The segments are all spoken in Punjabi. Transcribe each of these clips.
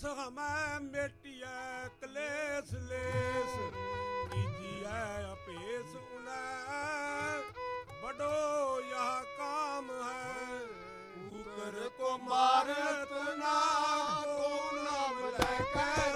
ਕਲੇਸ਼ ਹਮੈ ਮਿਟਿਐ ਕਲੇਸ਼ ਲੇਸ ਕੀਜੀਐ ਅਪੇਸ ਉਨੈ ਬਡੋ ਯਹ ਕਾਮ ਹੈ ਉਕਰ ਕੋ ਮਾਰਤ ਨਾ ਕੋ ਨਾ ਲੈ ਕੈ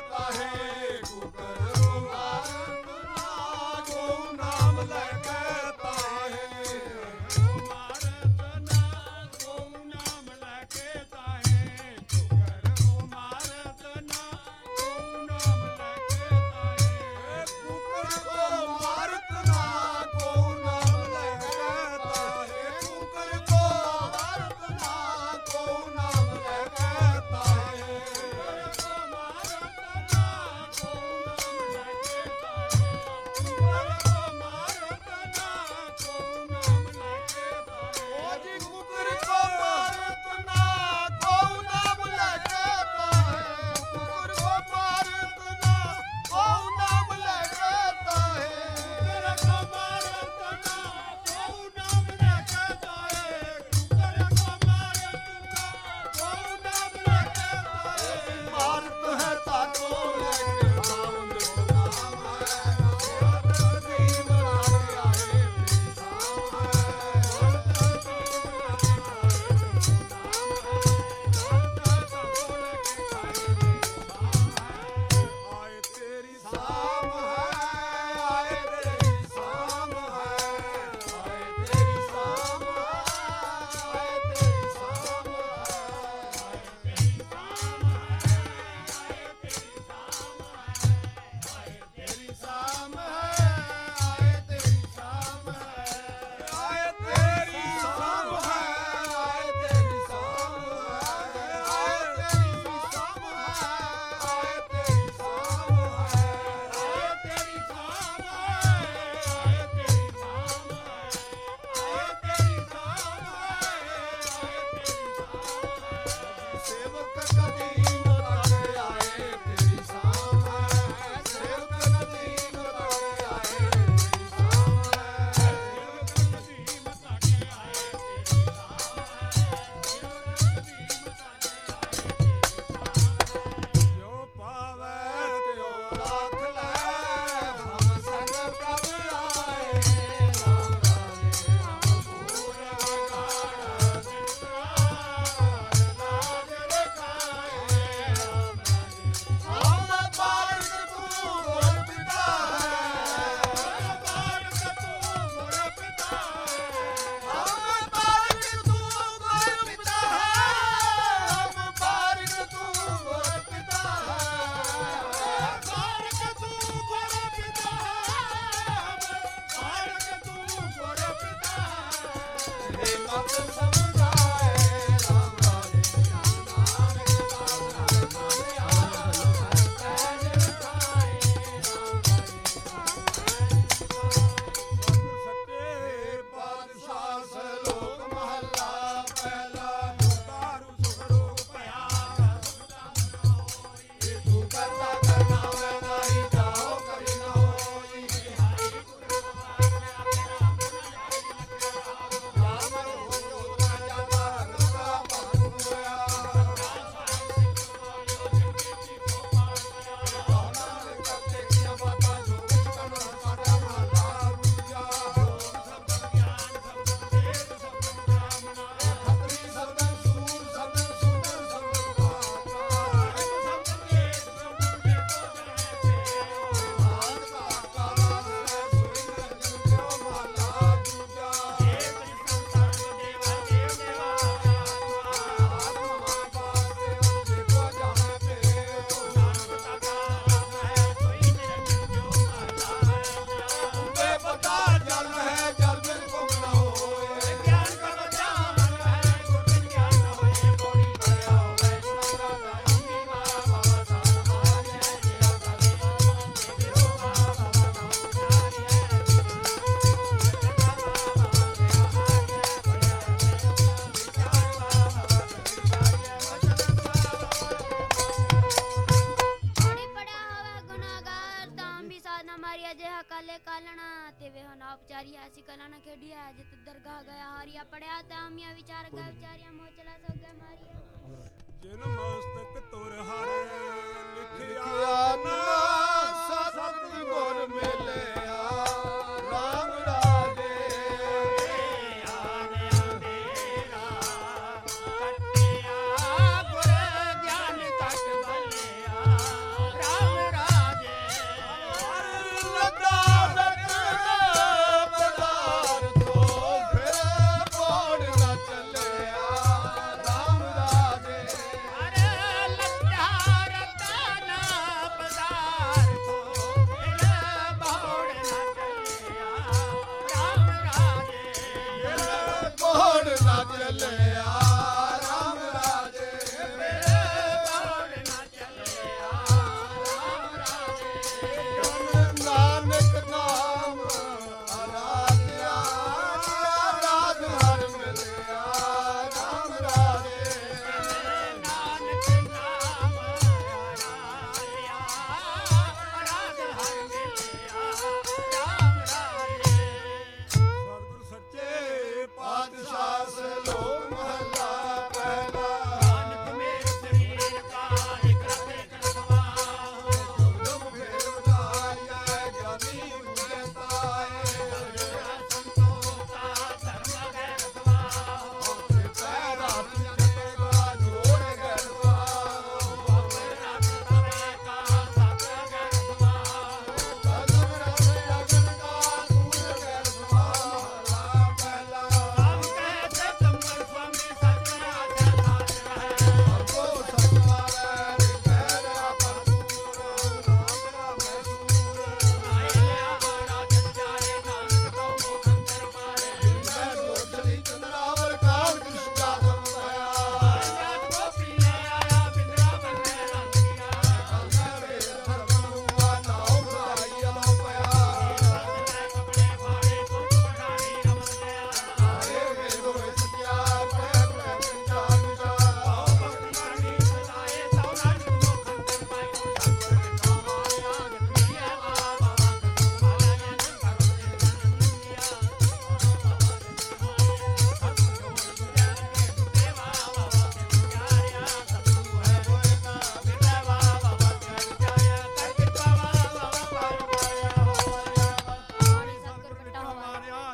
आए तेरे Rock. ਨਾ ਮਾਰਿਆ ਜੇ ਹਕਾਲੇ ਕਾਲਣਾ ਤੇ ਵੇ ਨਾ ਉਪਚਾਰੀ ਆਸੀ ਕਲਾਣਾ ਖੇਡਿਆ ਜਿਤ ਦਰਗਾ ਗਿਆ ਹਾਰਿਆ ਪੜਿਆ ਤਾਂ ਆਮੀਆਂ ਵਿਚਾਰ ਗਾ ਵਿਚਾਰੀਆਂ ਮੋਚਲਾ ਸੋ ਗਿਆ ਮਾਰਿਆ ਜਨਮ ਮਸਤਕ ਤੁਰ ਹਾਰੇ ਲਿਖਿਆ ਨਾ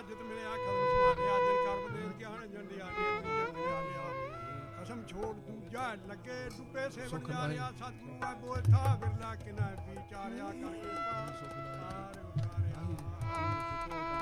ਇੱਜ਼ਤ ਮਿਲਿਆ ਕਦਮ ਸੁਆਰਿਆ ਦਿਨ ਕਰਮ ਦੇਵ ਕੇ ਹਣ ਜੰਡਿਆ ਕਸਮ ਛੋੜ ਤੂੰ ਜਾ ਲੱਗੇ ਡੁੱਬੇ ਸੇ ਵਿਚਾਰਿਆ ਸਤੂ ਆ ਬੋਲਤਾ ਵਿਰਲਾ ਕਿਨਾ ਵਿਚਾਰਿਆ ਕਰਕੇ ਕੇ ਪਾਰ ਵਿਚਾਰਿਆ ਆ